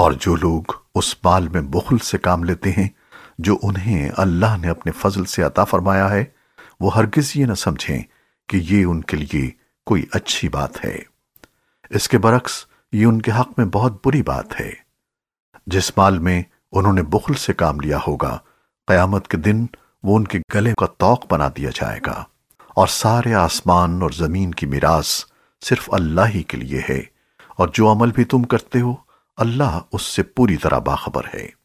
اور جو لوگ اس مال میں بخل سے کام لیتے ہیں، جو انہیں اللہ نے اپنے فضل سے عطا فرمایا ہے، وہ ہرگز یہ نہ سمجھیں کہ یہ ان کے لیے کوئی اچھی بات ہے۔ اس کے برعکس، یہ ان کے حق میں بہت بری بات ہے۔ جس مال میں انہوں نے بخل سے کام لیا ہوگا، قیامت کے دن وہ ان کے گلے کا توق بنا دیا جائے گا۔ اور سارے آسمان اور زمین کی میراث صرف اللہ ہی کے لیے ہے۔ اور جو عمل بھی تم کرتے ہو اللہ اس سے پوری طرح باخبر ہے۔